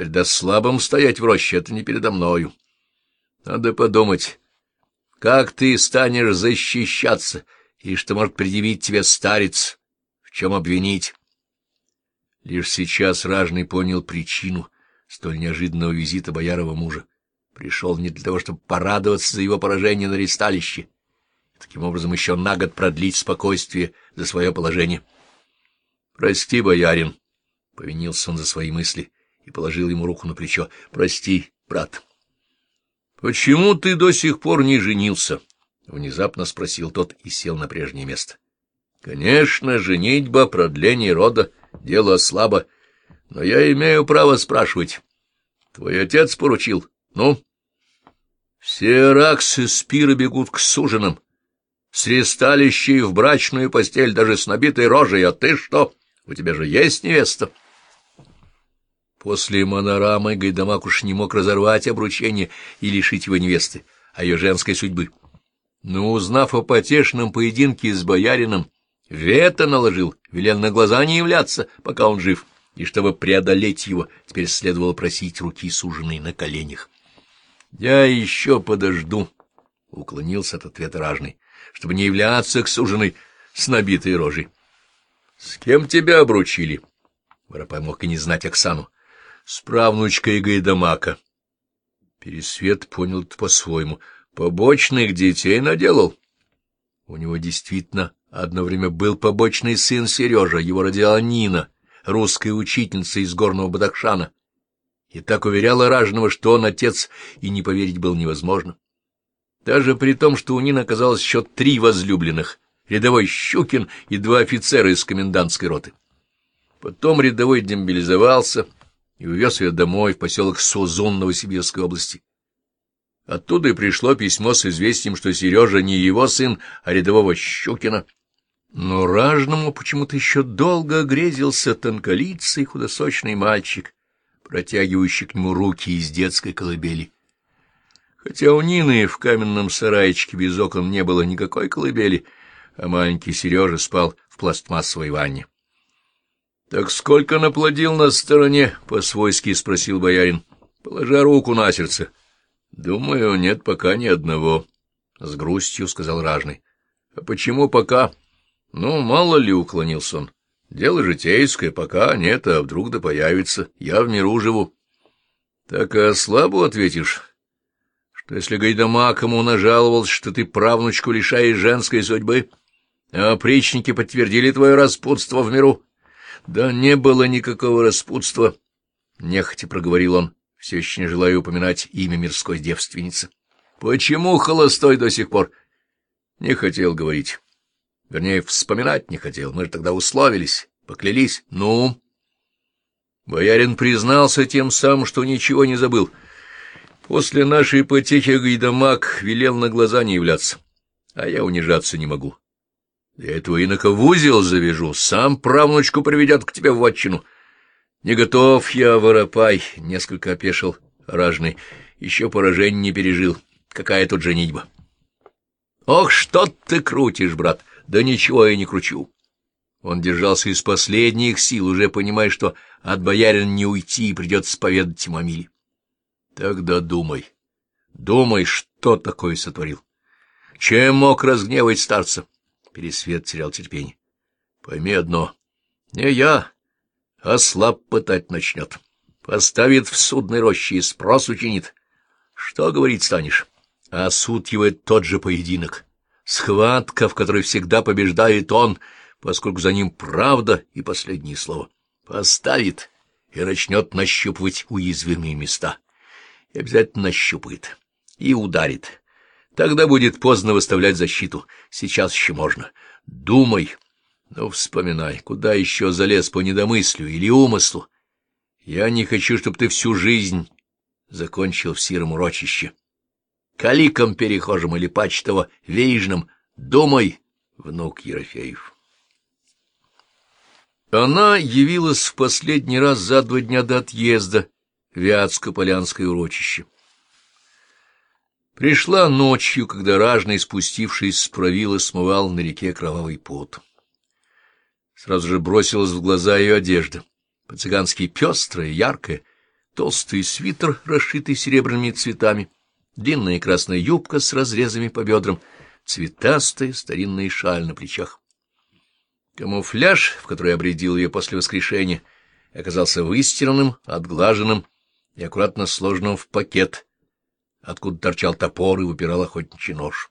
перед слабым стоять в роще, это не передо мною. Надо подумать, как ты станешь защищаться, и что может предъявить тебе старец, в чем обвинить. Лишь сейчас Ражный понял причину столь неожиданного визита боярова мужа. Пришел не для того, чтобы порадоваться за его поражение на ресталище, таким образом еще на год продлить спокойствие за свое положение. — Прости, боярин, — повинился он за свои мысли и положил ему руку на плечо. — Прости, брат. — Почему ты до сих пор не женился? — внезапно спросил тот и сел на прежнее место. — Конечно, женитьба, продление рода — дело слабо, но я имею право спрашивать. Твой отец поручил. Ну? Все раксы спиры бегут к суженам. С ресталищей в брачную постель, даже с набитой рожей, а ты что? У тебя же есть невеста? После монорамы Гайдамак уж не мог разорвать обручение и лишить его невесты, а ее женской судьбы. Но, узнав о потешном поединке с боярином, вето наложил, велел на глаза не являться, пока он жив, и чтобы преодолеть его, теперь следовало просить руки суженой на коленях. — Я еще подожду, — уклонился от ответа ражный, — чтобы не являться к суженой с набитой рожей. — С кем тебя обручили? Воропай мог и не знать Оксану. — С правнучкой Гайдамака. Пересвет понял это по-своему. Побочных детей наделал. У него действительно одно время был побочный сын Сережа, его родила Нина, русская учительница из горного Бадахшана и так уверяла ражного, что он отец, и не поверить было невозможно. Даже при том, что у Нины оказалось еще три возлюбленных — рядовой Щукин и два офицера из комендантской роты. Потом рядовой демобилизовался и увез ее домой в поселок Созун Новосибирской области. Оттуда и пришло письмо с известием, что Сережа не его сын, а рядового Щукина. Но ражному почему-то еще долго грезился тонколицый худосочный мальчик, протягивающий к нему руки из детской колыбели. Хотя у Нины в каменном сарайчике без окон не было никакой колыбели, а маленький Сережа спал в пластмассовой ванне. — Так сколько наплодил на стороне? — по-свойски спросил боярин, положа руку на сердце. — Думаю, нет пока ни одного, — с грустью сказал ражный. — А почему пока? — Ну, мало ли, — уклонился он. Дело житейское, пока нет, а вдруг да появится. Я в миру живу. Так а слабо ответишь, что если Гайдамак ему нажаловался, что ты правнучку лишаешь женской судьбы, а опричники подтвердили твое распутство в миру. Да не было никакого распутства, — нехотя проговорил он, все еще не желая упоминать имя мирской девственницы. Почему холостой до сих пор? Не хотел говорить. Вернее, вспоминать не хотел. Мы же тогда условились, поклялись. Ну? Боярин признался тем самым, что ничего не забыл. После нашей потехи Гайдамак велел на глаза не являться, а я унижаться не могу. Я этого инока в узел завяжу, сам правнучку приведет к тебе в отчину. Не готов я, воропай, — несколько опешил ражный, — еще поражение не пережил. Какая тут женитьба? Ох, что ты крутишь, брат! Да ничего я не кручу. Он держался из последних сил, уже понимая, что от боярина не уйти и придется поведать Тимамиле. Тогда думай, думай, что такое сотворил. Чем мог разгневать старца? Пересвет терял терпение. Пойми одно, не я, а слаб пытать начнет. Поставит в судной роще и спрос учинит. Что говорить станешь? А суд его — тот же поединок. Схватка, в которой всегда побеждает он, поскольку за ним правда и последнее слово. Поставит и начнет нащупывать уязвимые места. И обязательно нащупает. И ударит. Тогда будет поздно выставлять защиту. Сейчас еще можно. Думай. Ну, вспоминай, куда еще залез по недомыслию или умыслу. Я не хочу, чтобы ты всю жизнь закончил в сиром урочище каликом перехожим или пачтово вейжным. Думай, внук Ерофеев. Она явилась в последний раз за два дня до отъезда в Вятско-Полянское урочище. Пришла ночью, когда ражный, спустившись с правила, смывал на реке кровавый пот. Сразу же бросилась в глаза ее одежда, по-цыгански пестрая, яркая, толстый свитер, расшитый серебряными цветами, длинная красная юбка с разрезами по бедрам, цветастая старинная шаль на плечах. Камуфляж, в который обредил ее после воскрешения, оказался выстиранным, отглаженным и аккуратно сложенным в пакет, откуда торчал топор и выпирал охотничий нож.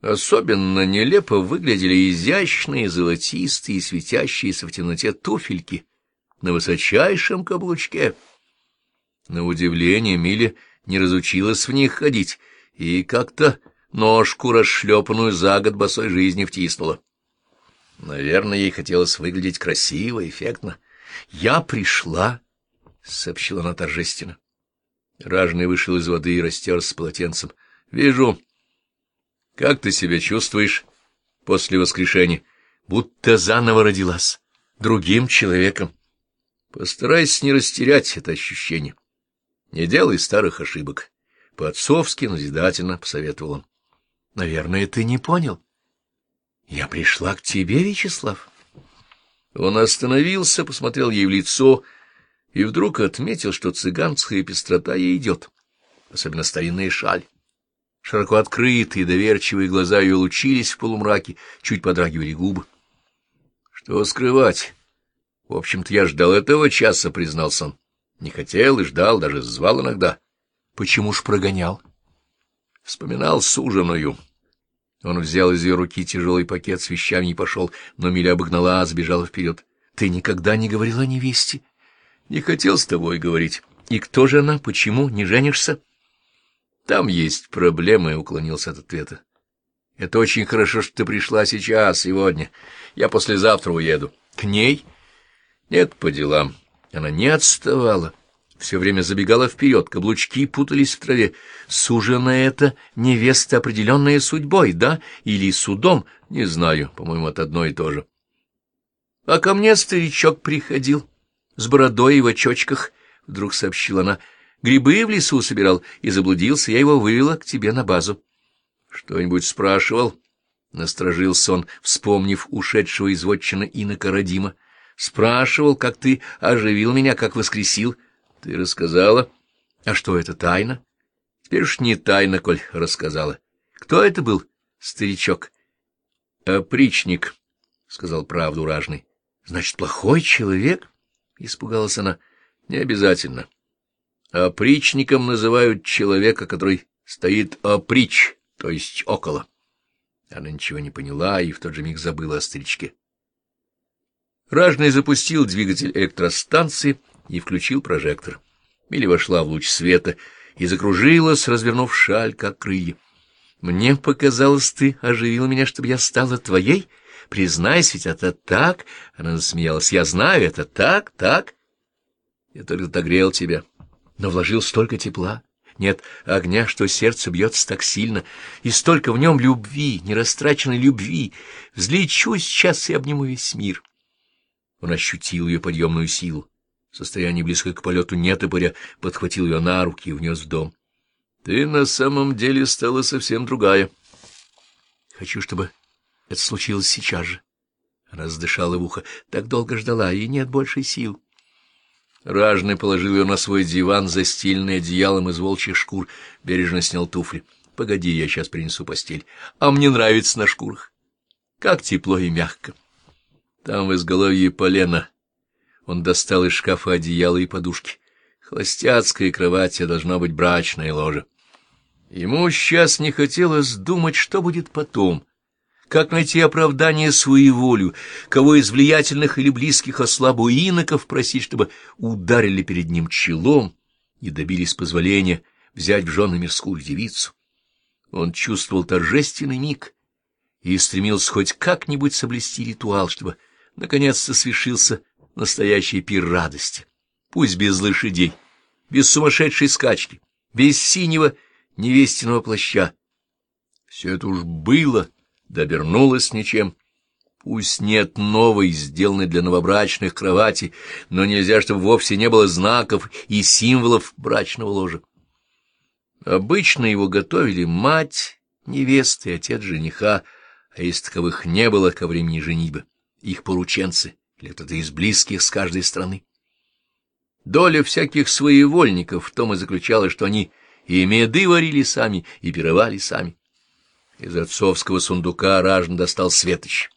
Особенно нелепо выглядели изящные, золотистые, светящиеся в темноте туфельки на высочайшем каблучке. На удивление Миля не разучилась в них ходить и как-то ножку, расшлепанную за год босой жизни, втиснула. Наверное, ей хотелось выглядеть красиво, эффектно. «Я пришла», — сообщила она торжественно. Ражный вышел из воды и растерся полотенцем. — Вижу. — Как ты себя чувствуешь после воскрешения? — Будто заново родилась, другим человеком. Постарайся не растерять это ощущение. Не делай старых ошибок. По-отцовски назидательно посоветовал он. — Наверное, ты не понял. — Я пришла к тебе, Вячеслав. Он остановился, посмотрел ей в лицо и вдруг отметил, что цыганская пестрота ей идет, особенно старинная шаль. Широко открытые, доверчивые глаза ее лучились в полумраке, чуть подрагивали губы. Что скрывать? В общем-то, я ждал этого часа, признался он. Не хотел и ждал, даже звал иногда. Почему ж прогонял? Вспоминал суженую. Он взял из ее руки тяжелый пакет с вещами и пошел, но Миля обогнала, сбежала вперед. — Ты никогда не говорила о невесте? —— Не хотел с тобой говорить. И кто же она? Почему? Не женишься? — Там есть проблемы, — уклонился от ответа. — Это очень хорошо, что ты пришла сейчас, сегодня. Я послезавтра уеду. — К ней? — Нет, по делам. Она не отставала. Все время забегала вперед, каблучки путались в траве. Сужена это невеста, определенная судьбой, да? Или судом? Не знаю, по-моему, это одно и то же. — А ко мне старичок приходил. — с бородой и в очочках, — вдруг сообщила она. — Грибы в лесу собирал и заблудился, я его вывела к тебе на базу. — Что-нибудь спрашивал? — насторожился он, вспомнив ушедшего из вотчины инока Родима. — Спрашивал, как ты оживил меня, как воскресил. — Ты рассказала? — А что это, тайна? — Теперь уж не тайна, коль рассказала. — Кто это был, старичок? — Опричник, — сказал правду ражный. — Значит, плохой человек? —— испугалась она. — Не обязательно. Опричником называют человека, который стоит оприч, то есть около. Она ничего не поняла и в тот же миг забыла о старичке. Ражный запустил двигатель электростанции и включил прожектор. Милли вошла в луч света и закружилась, развернув шаль, как крылья. — Мне показалось, ты оживил меня, чтобы я стала твоей? — Признайся, ведь это так. Она засмеялась. Я знаю, это так, так. Я только отогрел тебя, но вложил столько тепла. Нет огня, что сердце бьется так сильно, и столько в нем любви, нерастраченной любви. Взлечу сейчас и обниму весь мир. Он ощутил ее подъемную силу. В состоянии близкое к полету нетопыря подхватил ее на руки и внес в дом. — Ты на самом деле стала совсем другая. — Хочу, чтобы это случилось сейчас же. Она в ухо. Так долго ждала, и нет больше сил. Ражный положил ее на свой диван, застеленный одеялом из волчьих шкур, бережно снял туфли. — Погоди, я сейчас принесу постель. А мне нравится на шкурах. Как тепло и мягко. Там в изголовье полено. Он достал из шкафа одеяло и подушки. Холостяцкая кровать, а должна быть брачная ложа. Ему сейчас не хотелось думать, что будет потом — как найти оправдание своеволю, кого из влиятельных или близких ослабу иноков просить, чтобы ударили перед ним челом и добились позволения взять в жены мирскую девицу. Он чувствовал торжественный миг и стремился хоть как-нибудь соблюсти ритуал, чтобы наконец-то свершился настоящий пир радости. Пусть без лошадей, без сумасшедшей скачки, без синего невестиного плаща. Все это уж было добернулась ничем. Пусть нет новой, сделанной для новобрачных кровати, но нельзя, чтобы вовсе не было знаков и символов брачного ложа. Обычно его готовили мать, невеста и отец жениха, а если таковых не было ко времени женитьбы, их порученцы или кто-то из близких с каждой страны. Доля всяких своевольников в том и заключалась, что они и меды варили сами, и пировали сами. Из отцовского сундука ражн достал светоч,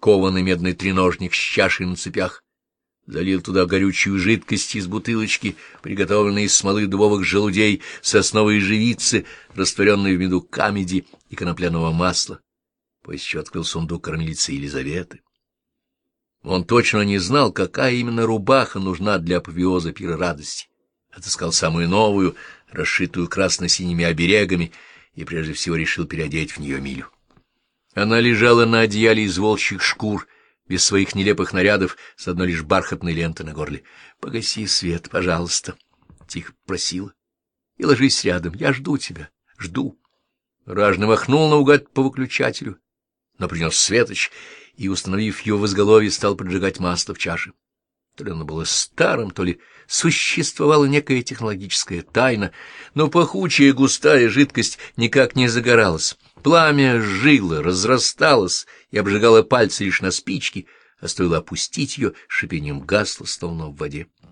кованый медный треножник с чашей на цепях, залил туда горючую жидкость из бутылочки, приготовленной из смолы дубовых желудей, сосновой живицы, растворенной в меду камеди и конопляного масла. После чего открыл сундук кормилицы Елизаветы. Он точно не знал, какая именно рубаха нужна для апофеоза пира радости. Отыскал самую новую, расшитую красно-синими оберегами, и прежде всего решил переодеть в нее Милю. Она лежала на одеяле из волчьих шкур, без своих нелепых нарядов, с одной лишь бархатной лентой на горле. — Погаси свет, пожалуйста, — тихо просила. — И ложись рядом, я жду тебя, жду. Ражный махнул наугад по выключателю, но принес светоч и, установив его в изголовье, стал поджигать масло в чаше. То ли оно было старым, то ли существовала некая технологическая тайна, но пахучая густая жидкость никак не загоралась. Пламя жило, разрасталось и обжигало пальцы лишь на спичке, а стоило опустить ее, шипением гасло, словно в воде.